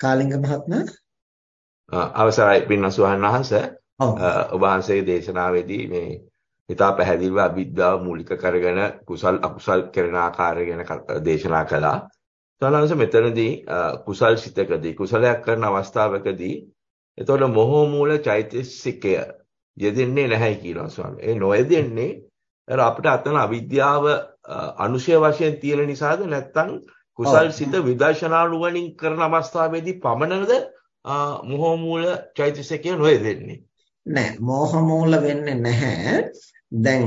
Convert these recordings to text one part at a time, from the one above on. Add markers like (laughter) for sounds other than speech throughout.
කාලිංග මහත්මයා අවසරයි පින්නසුහන් වහන්සේ ඔබ වහන්සේගේ දේශනාවේදී මේ ඉතා පැහැදිලිව අවිද්‍යාව මූලික කරගෙන කුසල් අකුසල් කරන ආකාරය ගැන දේශනා කළා. සලංශ මෙතනදී කුසල් සිතකදී කුසලයක් කරන අවස්ථාවකදී එතකොට මොහ මූල චෛතසිකය යෙදෙන්නේ නැහැ කියනවා ස්වාමී. ඒ නොයෙදෙන්නේ අර අපිට අතන අවිද්‍යාව අනුශය වශයෙන් තියෙන නිසාද නැත්නම් කුසල් සිත විදර්ශනා නුවණින් කරන අවස්ථාවේදී පමණද මොහ මූල චෛතසිකය නොයෙදෙන්නේ? නෑ මෝහ මූල වෙන්නේ නැහැ. දැන්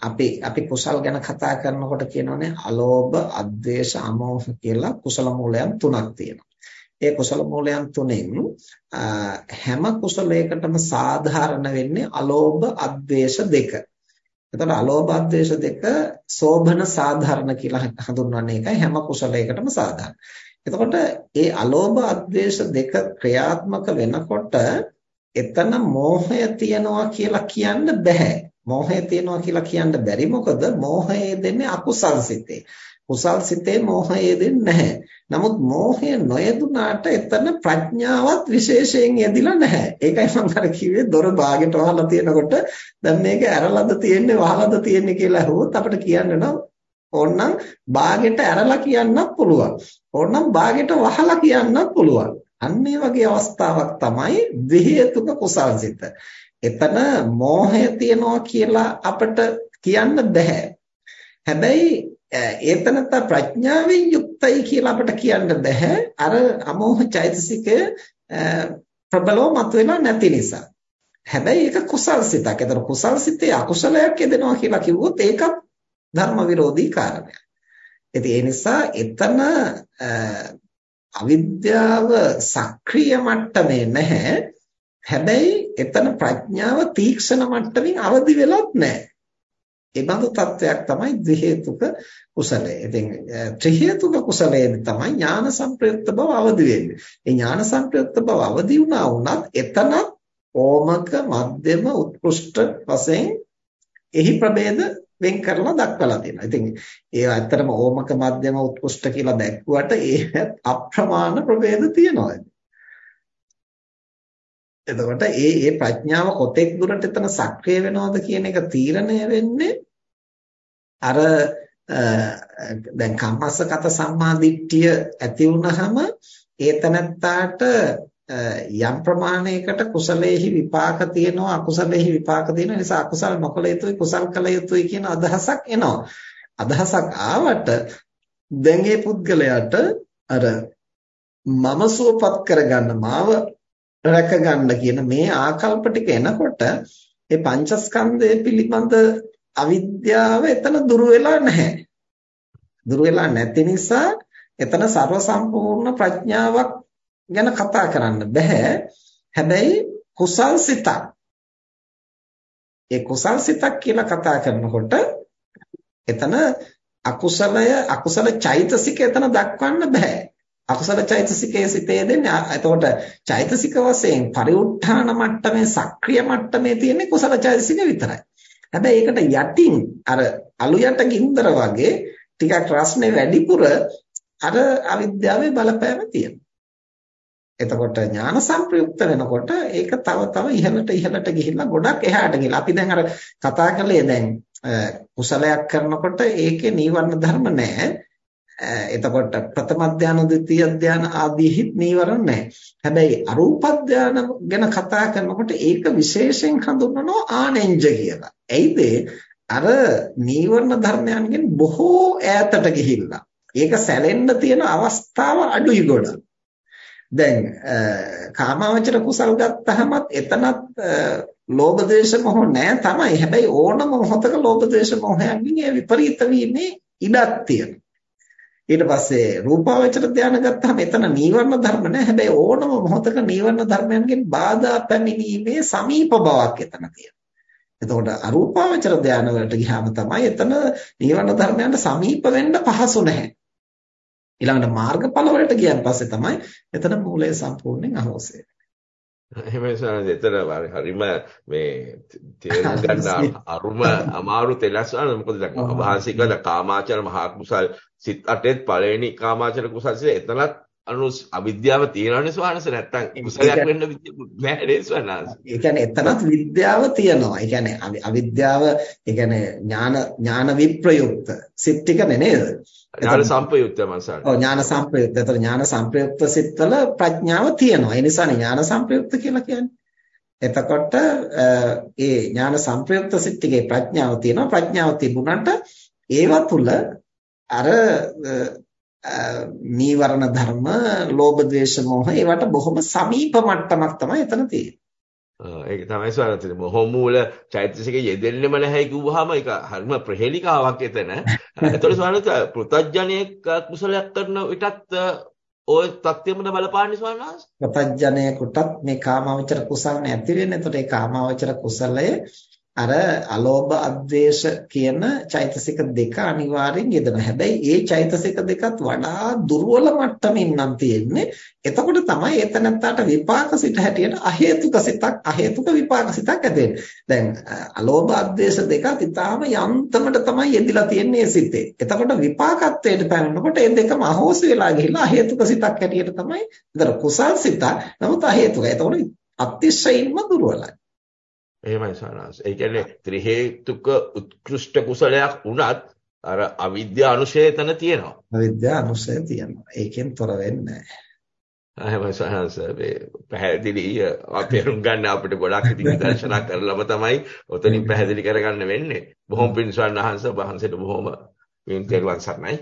අපි අපි කුසල් ගැන කතා කරනකොට කියනෝනේ අලෝභ, අද්වේෂ, අමෝහ කියලා කුසල මූලයන් තුනක් තියෙනවා. ඒ කුසල මූලයන් තුනෙන් හැම කුසලයකටම සාධාරණ වෙන්නේ අලෝභ, අද්වේෂ දෙක. එතකොට අලෝභ අද්වේෂ දෙක සෝභන සාධාරණ කියලා හඳුන්වන්නේ ඒකයි හැම කුසලයකටම සාධාරණ. එතකොට ඒ අලෝභ අද්වේෂ දෙක ක්‍රියාත්මක වෙනකොට එතන මෝහය තියනවා කියලා කියන්න බෑ. මෝහය තියනවා කියලා කියන්න බැරි මොකද මෝහය දෙන්නේ අකුසල් සිතේ. කුසල් සිතේ මෝහය දෙන්නේ නැහැ. නමුත් මෝහය නොයදුනාට එතන ප්‍රඥාවත් විශේෂයෙන් යෙදිලා නැහැ. ඒකයි මම අර කිව්වේ දොර බාගෙට වහලා තියෙනකොට දැන් මේක ඇරලාද තියෙන්නේ වහලාද තියෙන්නේ කියලා අහුවොත් අපිට කියන්න නම් ඕනනම් බාගෙට ඇරලා කියන්නත් පුළුවන්. ඕනනම් බාගෙට වහලා කියන්නත් පුළුවන්. අන්න වගේ අවස්ථාවක් තමයි විහෙතුක කුසල්සිත. එතන මෝහය තියනවා කියලා අපිට කියන්න බෑ. හැබැයි ඒතනත ප්‍රඥාවෙන් යුක්තයි කියලා අපිට කියන්න බෑ අර අමෝහ චෛතසිකය ප්‍රබලව මතුවෙලා නැති නිසා. හැබැයි ඒක කුසල් සිතක්. ඒතර කුසල් සිතේ අකුසලයක් යෙදෙනවා කියලා කිව්වොත් ඒකත් ධර්ම විරෝධී කාරණයක්. ඉතින් ඒ නිසා එතන අවිද්‍යාව සක්‍රීය මට්ටමේ නැහැ. හැබැයි එතන ප්‍රඥාව තීක්ෂණ මට්ටමින් අවදි වෙලත් නැහැ. ඒ බඳු තත්වයක් තමයි ද්වි හේතුක කුසලය. ඉතින් ත්‍රි හේතුක කුසලයේදී තමයි ඥාන සංප්‍රයුක්ත බව අවදි වෙන්නේ. ඒ ඥාන සංප්‍රයුක්ත බව අවදි වුණා වුණත් එතන ඕමක මධ්‍යම උත්කෘෂ්ඨ වශයෙන් එහි ප්‍රභේද වෙන් කරලා දක්වලා තියෙනවා. ඉතින් ඒ ඇත්තටම ඕමක මධ්‍යම උත්කෘෂ්ඨ කියලා දැක්ුවට ඒ අප්‍රමාණ ප්‍රභේද තියෙනවා. එතකොට ඒ ඒ ප්‍රඥාව කොතෙක් දුරට එතන සක්‍රිය වෙනවද කියන එක තීරණය වෙන්නේ අර දැන් කම්මස්සගත සම්මාදිට්ඨිය ඇති වුනහම ඒතනත්තාට යම් ප්‍රමාණයකට කුසලයේහි විපාක තියෙනවා අකුසලයේහි විපාක තියෙන නිසා අකුසල නොකළ යුතුයි කුසල් කළ යුතුයි කියන අදහසක් එනවා. අදහසක් ආවට දැන් මේ පුද්ගලයාට අර මම සුවපත් කරගන්න මාව රැක ගන්න කියන මේ ආකල්ප ටික එනකොට ඒ පංචස්කන්ධය පිළිබඳ අවිද්‍යාව එතන දුර වෙලා නැහැ. දුර වෙලා නැති නිසා එතන ਸਰව සම්පූර්ණ ප්‍රඥාවක් ගැන කතා කරන්න බෑ. හැබැයි කුසල් සිතක්. ඒ කුසල් සිතක් කියලා කතා කරනකොට එතන අකුසලය අකුසල චෛතසික එතන දක්වන්න බෑ. අකුසල චෛතසිකයේ සිටේ දෙන්නේ එතකොට චෛතසික වශයෙන් පරිඋත් ทาน මට්ටමේ සක්‍රිය මට්ටමේ තියෙන කුසල චෛතසික විතරයි. හැබැයි ඒකට යටින් අර අලු යට ගින්දර වගේ ටිකක් රස්නේ වැඩිපුර අර අවිද්‍යාවේ බලපෑම තියෙනවා. එතකොට ඥාන සංප්‍රයුක්ත වෙනකොට ඒක තව තව ඉහළට ඉහළට ගිහිල්ලා ගොඩක් එහාට ගිහලා අපි දැන් අර කතා කළේ දැන් කුසලයක් කරනකොට ඒකේ නීවරණ ධර්ම නැහැ. එතකොට ප්‍රථම ධානය, ද්විතීය ධානය ආදීහිත් නීවරණ නැහැ. හැබැයි අරූප ධානය ගැන කතා කරනකොට ඒක විශේෂයෙන් හඳුන්වනවා ආනෙන්ජ කියලා. එයිද අර නීවරණ ධර්මයන්ගෙන් බොහෝ ඈතට ගිහිල්ලා ඒක සැලෙන්න තියෙන අවස්ථාව අඩුයි ගොඩක්. දැන් කාමාවචර කුසල් ගත්තහමත් එතනත් ලෝභ දේශ මොහ නැහැ තමයි. හැබැයි ඕනම මොහතක ලෝභ දේශ මොහයන්ගෙන් ඒ විපරීත වීමේ ඉඩක් තියෙනවා. ඊට පස්සේ රූපාවචර ධානය ගත්තාම එතන නීවරණ ධර්ම නැහැ. හැබැයි ඕනම මොහොතක නීවරණ ධර්මයන්ගෙන් බාධා පැමිණීමේ සමීප බවක් එතන තියෙනවා. එතකොට අරූපාවචර ධානය වලට ගියාම තමයි එතන නීවරණ ධර්මයන්ට සමීප වෙන්න පහසු නැහැ. ඊළඟට මාර්ගඵල වලට ගියන් පස්සේ තමයි එතන මූලය සම්පූර්ණයෙන් අහෝසය වෙන්නේ. එහෙමයි සාරද එතන හරිම මේ තේරුම් (laughs) ගන්න අරුම අමාරු තෙලස් වල මොකද දැන් වහන්සේ කළ කාමාචර මහා කුසල් සිත් අටෙත් පළවෙනි කාමාචර කුසල් සිත එතනත් අනුස් අවිද්‍යාව තියෙනවනේ ස්වාමීන් වහන්සේ නැත්තම් කුසලයක් වෙන්න බෑ නේද ස්වාමීන් ඒ කියන්නේ එතනත් විද්‍යාව තියෙනවා. ඒ කියන්නේ අවිද්‍යාව ඒ කියන්නේ ඥාන ඥාන විප්‍රයුක්ත සිත් ටිකනේ නේද? ඥාන සම්ප්‍රයුක්ත මනසට. ඔව් ඥාන සම්ප්‍රයුක්ත. ඒතර ඥාන සම්ප්‍රයුක්ත සිත්වල ප්‍රඥාව තියෙනවා. ඒ නිසානේ ඥාන සම්ප්‍රයුක්ත කියලා කියන්නේ. එතකොට ඒ ඥාන සම්ප්‍රයුක්ත සිත් ටිකේ ප්‍රඥාව තියෙනවා. ප්‍රඥාව තිබුණාට ඒවා තුල අර නීවරණ ධර්ම, ලෝභ ද්වේෂ මොහ ඒවට බොහොම සමීප මට්ටමක් තමයි එතන තියෙන්නේ. ඒක තමයි ස්වරතේ බොහොම මූල චෛතසිකයේ යෙදෙන්නෙම නැහැ කිව්වහම ඒක හරිම ප්‍රහෙලිකාවක් එතන. (laughs) ඒතකොට ස්වරත පෘතජ්ජනයේ කුසලයක් කරන විටත් ওই තත්ත්වෙමද බලපාන්නේ ස්වාමීන් වහන්සේ? පෘතජ්ජනයකටත් මේ කාමාවචර කුසල නැති වෙන්නේ. එතකොට ඒ කාමාවචර කුසලය අර අලෝභ අද්වේෂ කියන චෛතසික දෙක අනිවාර්යෙන් යෙදෙනවා. හැබැයි ඒ චෛතසික දෙකත් වඩා දුර්වල මට්ටමින් නම් තියෙන්නේ. එතකොට තමයි එතනත්තට විපාක සිත හැටියට අහේතුක සිතක් අහේතුක විපාක සිතක් ඇති දැන් අලෝභ අද්වේෂ දෙකත් ඊටාම යන්තමට තමයි යෙදිලා තියෙන්නේ සිතේ. එතකොට විපාකත්වයට පැනනකොට ඒ දෙකම අහෝසි වෙලා ගිහිල්ලා අහේතුක සිතක් හැටියට තමයි. ඒතර කුසල් සිත නමුත් අහේතුකයි. එතකොට අතිශයින්ම දුර්වලයි. එහෙමයි සාරාංශ. ඒ කියන්නේ ත්‍රි හේතුක උත්කෘෂ්ඨ කුසලයක් වුණත් අර අවිද්‍යා අනුශය එතන තියෙනවා. අවිද්‍යා අනුශය තියෙනවා. ඒකෙන් තොර වෙන්නේ නැහැ. සාරාංශ. මේ පැහැදිලි අපේරුම් ගන්න අපිට ගොඩක් ඉතින් දර්ශනා කරලම තමයි ඔතනින් පැහැදිලි කරගන්න වෙන්නේ. බොහොම පින්සවන් අහංශ වහන්සේට බොහොම පින්. තෙරුවන් සරණයි.